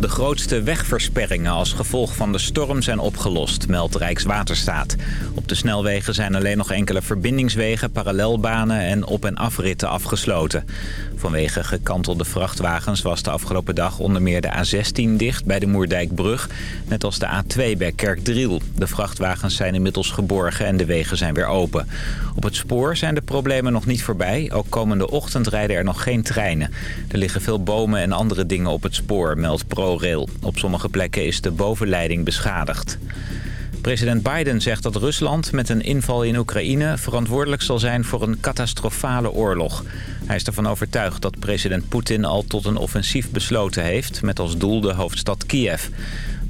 De grootste wegversperringen als gevolg van de storm zijn opgelost, meldt Rijkswaterstaat. Op de snelwegen zijn alleen nog enkele verbindingswegen, parallelbanen en op- en afritten afgesloten. Vanwege gekantelde vrachtwagens was de afgelopen dag onder meer de A16 dicht bij de Moerdijkbrug, net als de A2 bij Kerkdriel. De vrachtwagens zijn inmiddels geborgen en de wegen zijn weer open. Op het spoor zijn de problemen nog niet voorbij. Ook komende ochtend rijden er nog geen treinen. Er liggen veel bomen en andere dingen op het spoor, meldt Op sommige plekken is de bovenleiding beschadigd. President Biden zegt dat Rusland met een inval in Oekraïne verantwoordelijk zal zijn voor een catastrofale oorlog. Hij is ervan overtuigd dat president Poetin al tot een offensief besloten heeft met als doel de hoofdstad Kiev.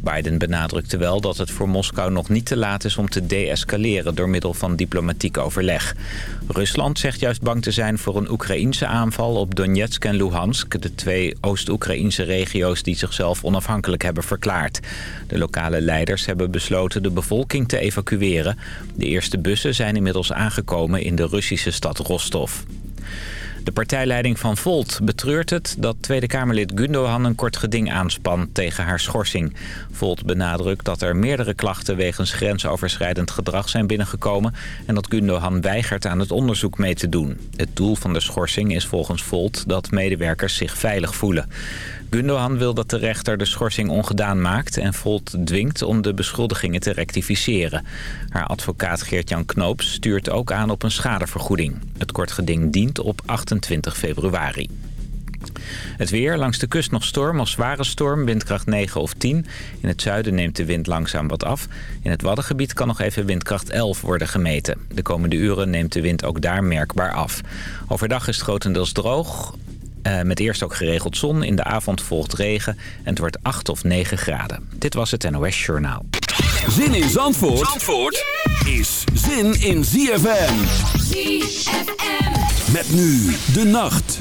Biden benadrukte wel dat het voor Moskou nog niet te laat is om te deescaleren door middel van diplomatiek overleg. Rusland zegt juist bang te zijn voor een Oekraïense aanval op Donetsk en Luhansk, de twee Oost-Oekraïnse regio's die zichzelf onafhankelijk hebben verklaard. De lokale leiders hebben besloten de bevolking te evacueren. De eerste bussen zijn inmiddels aangekomen in de Russische stad Rostov. De partijleiding van Volt betreurt het dat Tweede Kamerlid Gundogan een kort geding aanspant tegen haar schorsing. Volt benadrukt dat er meerdere klachten wegens grensoverschrijdend gedrag zijn binnengekomen... en dat Gundogan weigert aan het onderzoek mee te doen. Het doel van de schorsing is volgens Volt dat medewerkers zich veilig voelen. Gundogan wil dat de rechter de schorsing ongedaan maakt... en Volt dwingt om de beschuldigingen te rectificeren. Haar advocaat Geert-Jan Knoops stuurt ook aan op een schadevergoeding. Het kort geding dient op 28 februari. Het weer, langs de kust nog storm of zware storm, windkracht 9 of 10. In het zuiden neemt de wind langzaam wat af. In het Waddengebied kan nog even windkracht 11 worden gemeten. De komende uren neemt de wind ook daar merkbaar af. Overdag is het grotendeels droog. Uh, met eerst ook geregeld zon. In de avond volgt regen en het wordt 8 of 9 graden. Dit was het NOS Journaal. Zin in Zandvoort, Zandvoort is zin in ZFM. ZFM. Met nu de nacht.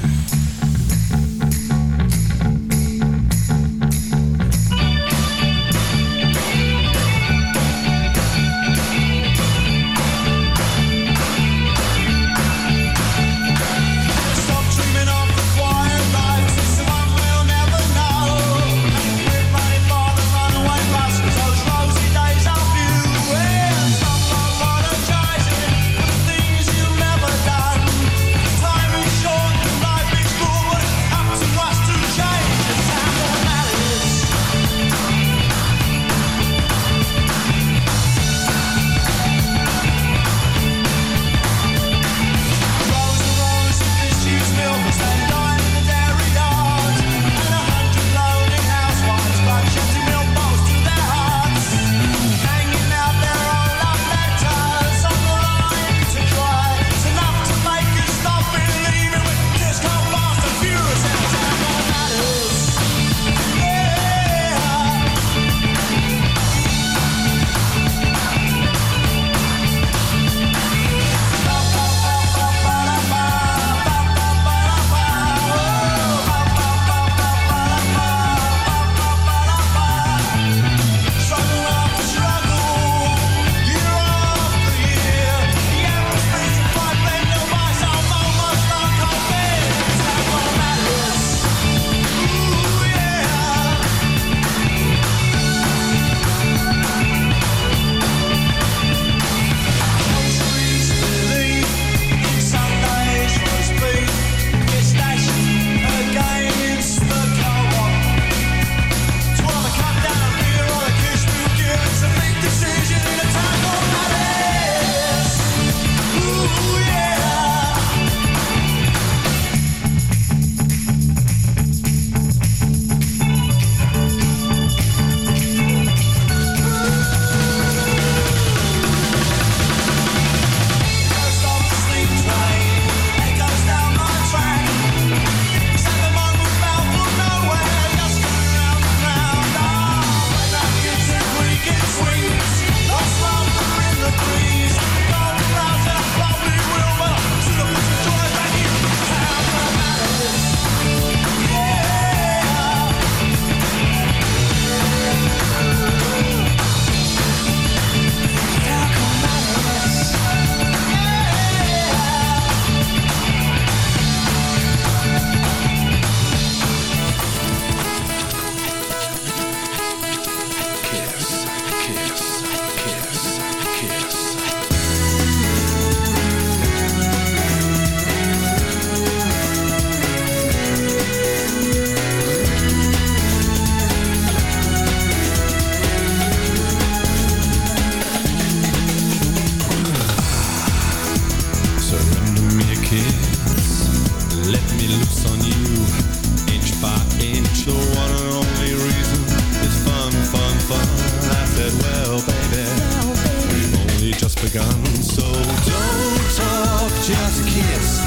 begun. So don't talk, just kiss.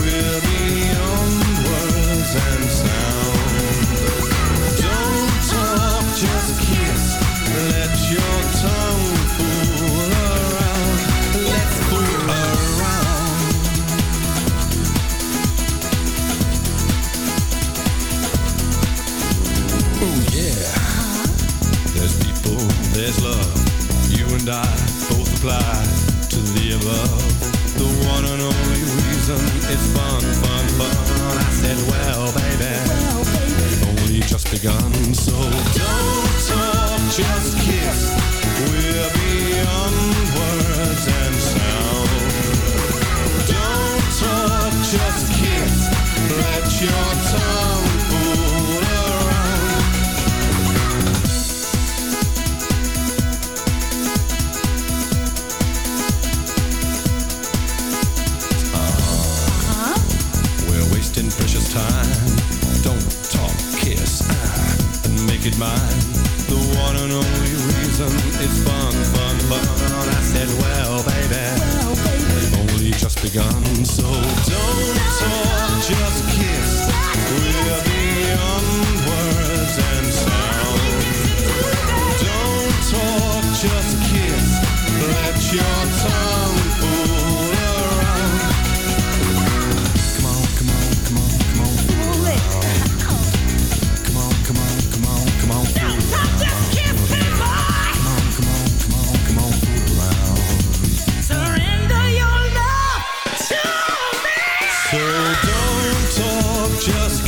We're beyond words and sound. Don't talk, just kiss. Let your tongue fool around. Let's fool around. Oh yeah. There's people, there's love. You and I both apply begun so gone. So don't talk, just kiss. We're beyond words and sound. Don't talk, just kiss. Let your tongue. just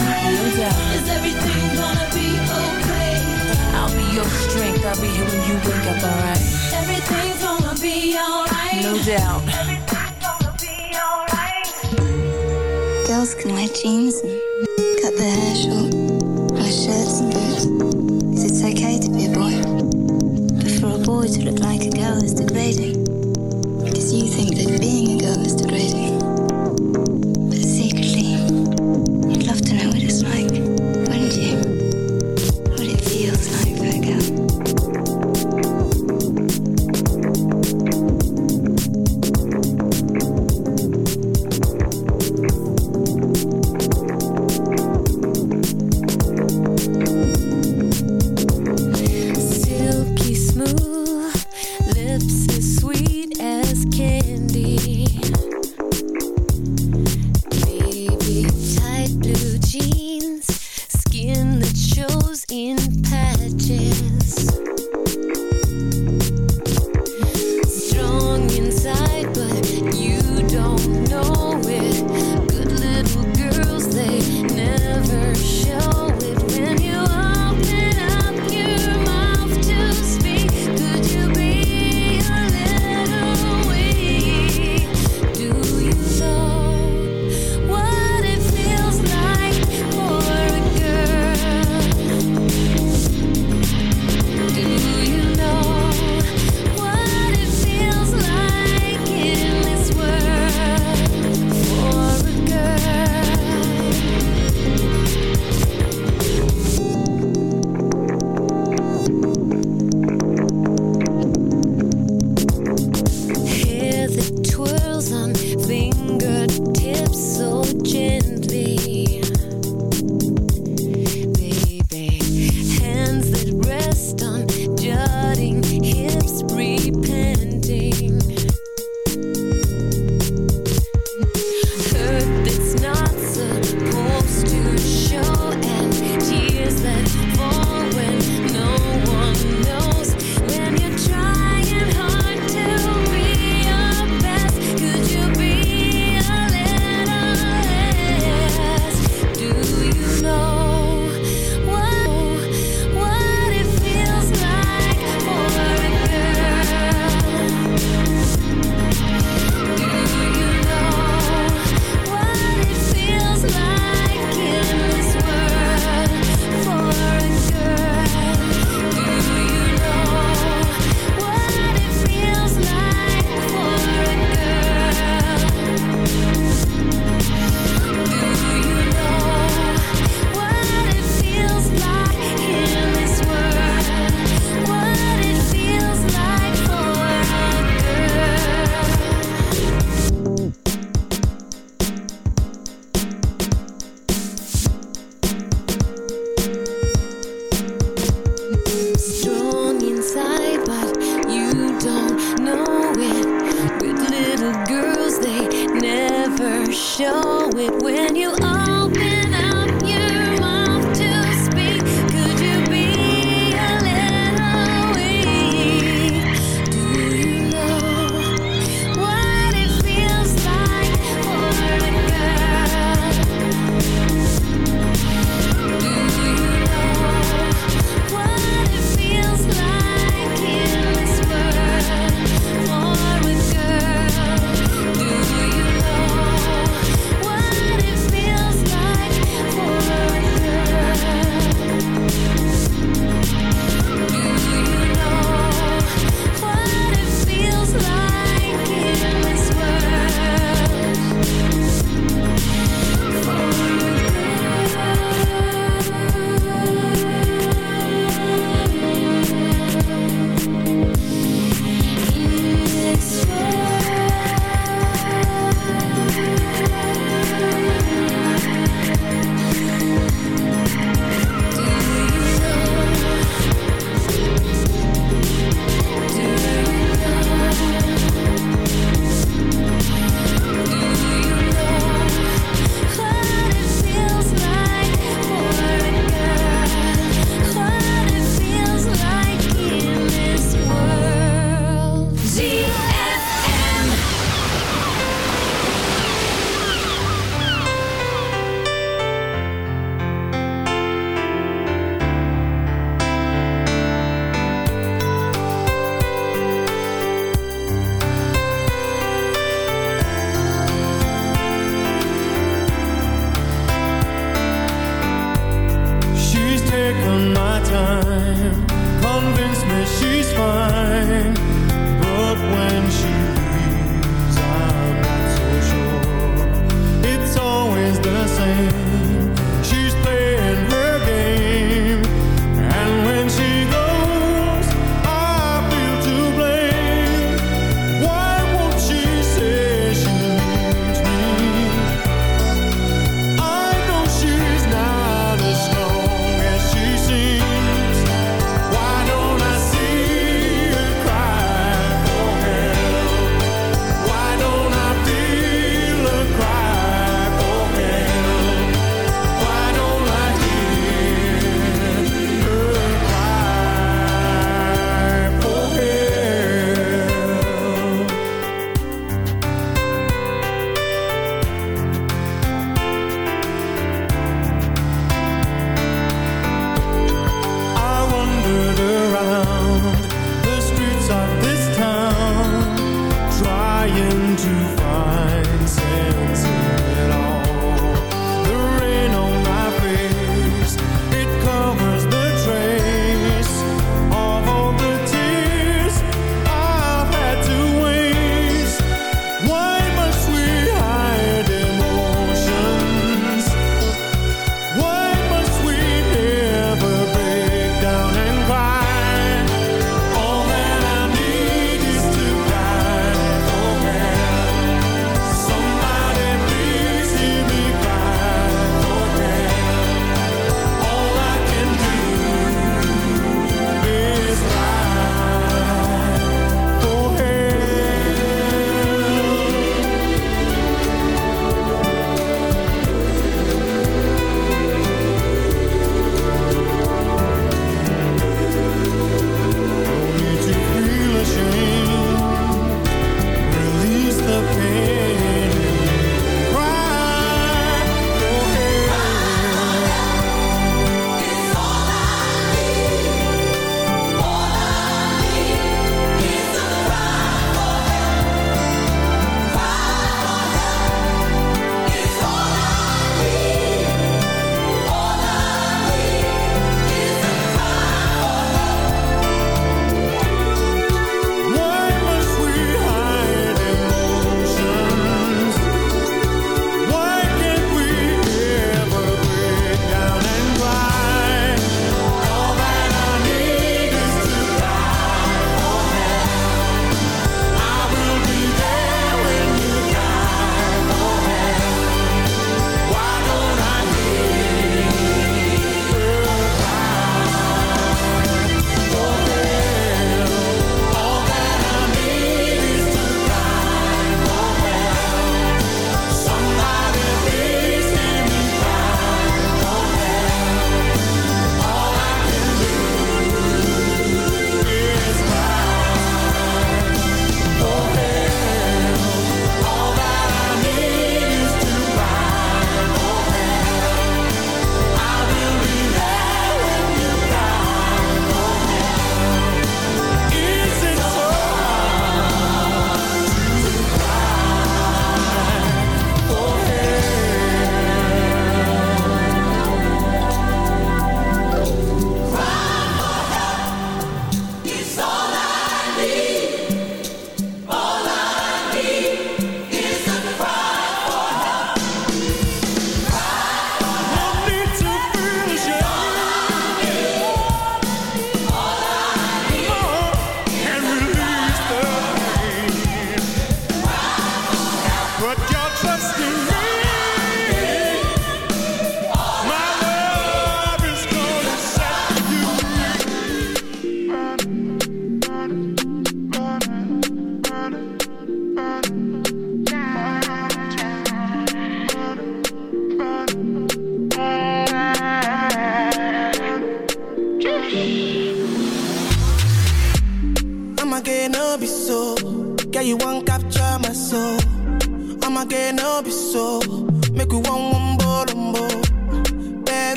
No doubt. Is everything gonna be okay? I'll be your strength. I'll be here when you wake up, alright? Everything's gonna be alright. No doubt. Everything's gonna be alright. Girls can wear jeans and cut their hair short, wear shirts and boots. Cause it's okay to be a boy. But for a boy to look like a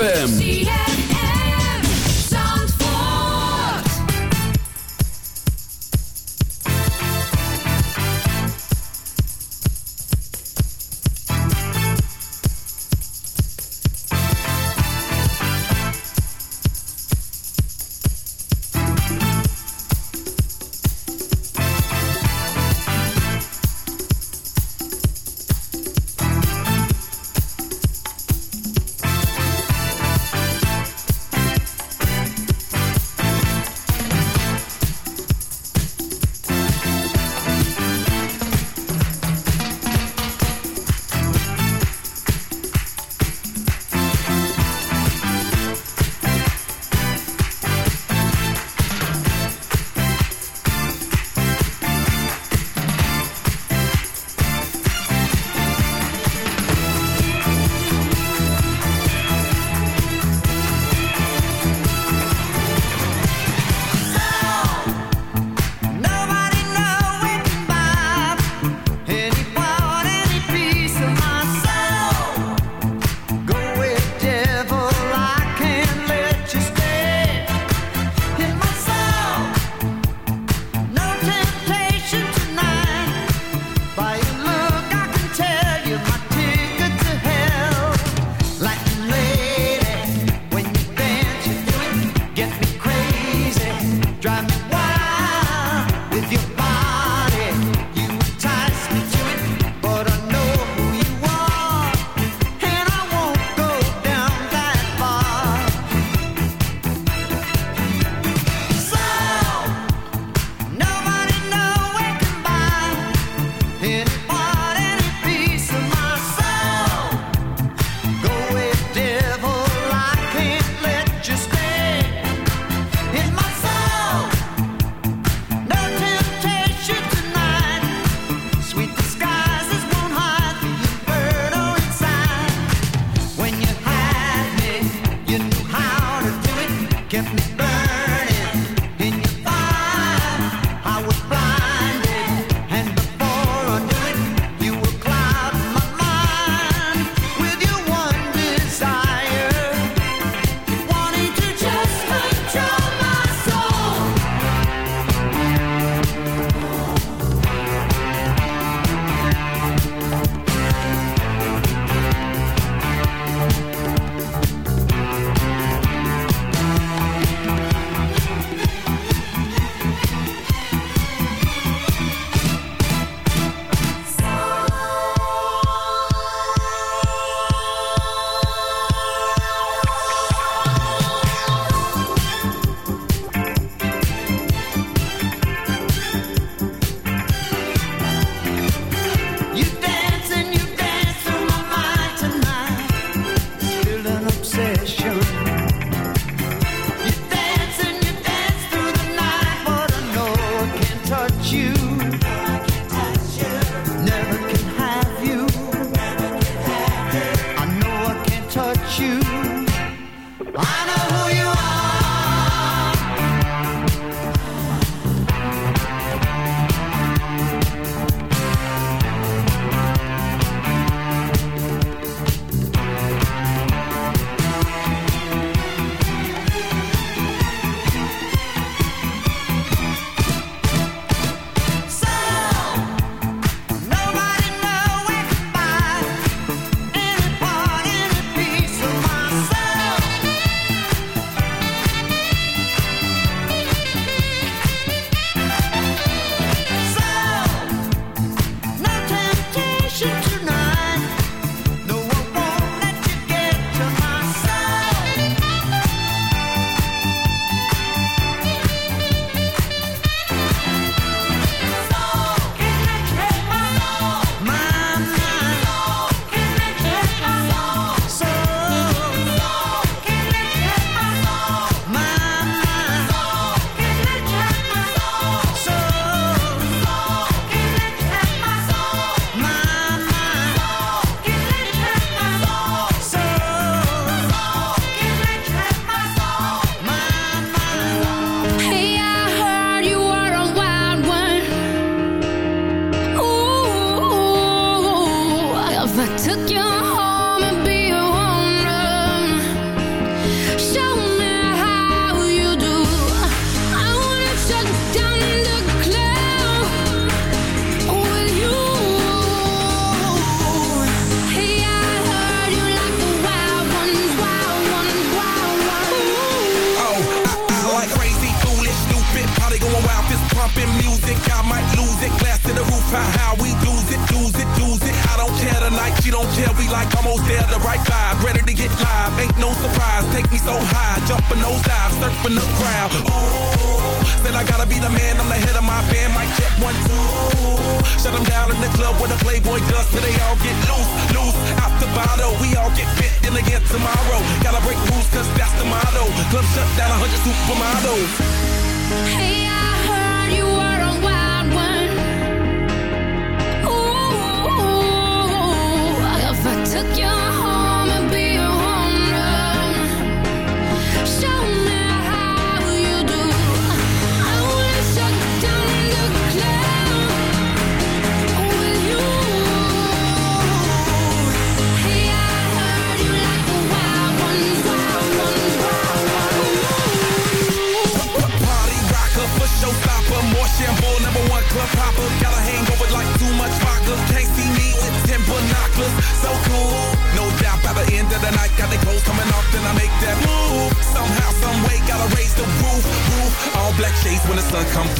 ZFM.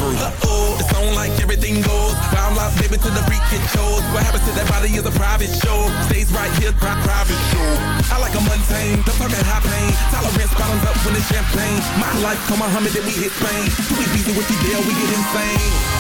through. Uh-oh, it's on like everything goes. Round life, baby, to the freak it shows. What happens to that body is a private show. Stays right here, pri private show. I like a mundane, the fucking high pain. Tolerance bottoms up when it's champagne. My life, come on, Muhammad, then we hit Spain. Too easy with you, deal, we get insane.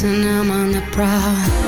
And I'm on the prowl.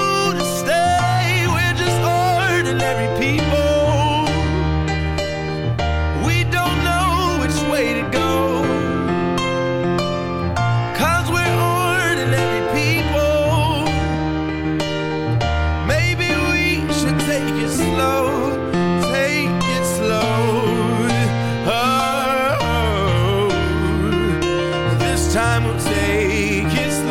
take it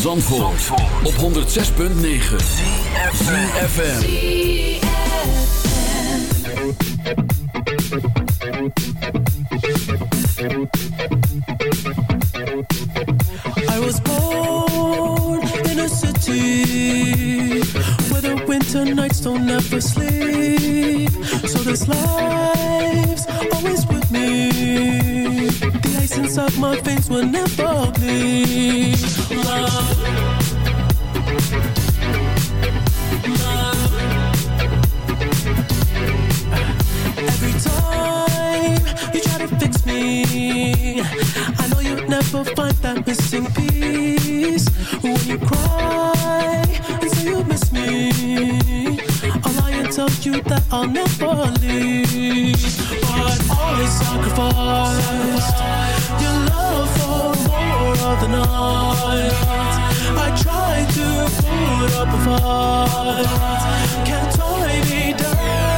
Zandvoort, op 106.9 ZFM. I was born in a city where the winter nights don't ever sleep. So this life's Ice my veins will never bleed. Love. Love. Every time you try to fix me, I know you'll never find that missing piece. When you cry and say you miss me, I'll lie and tell you that I'll never leave. But always sacrifice your love for more of the. I try to put up a fight, can't tie me down.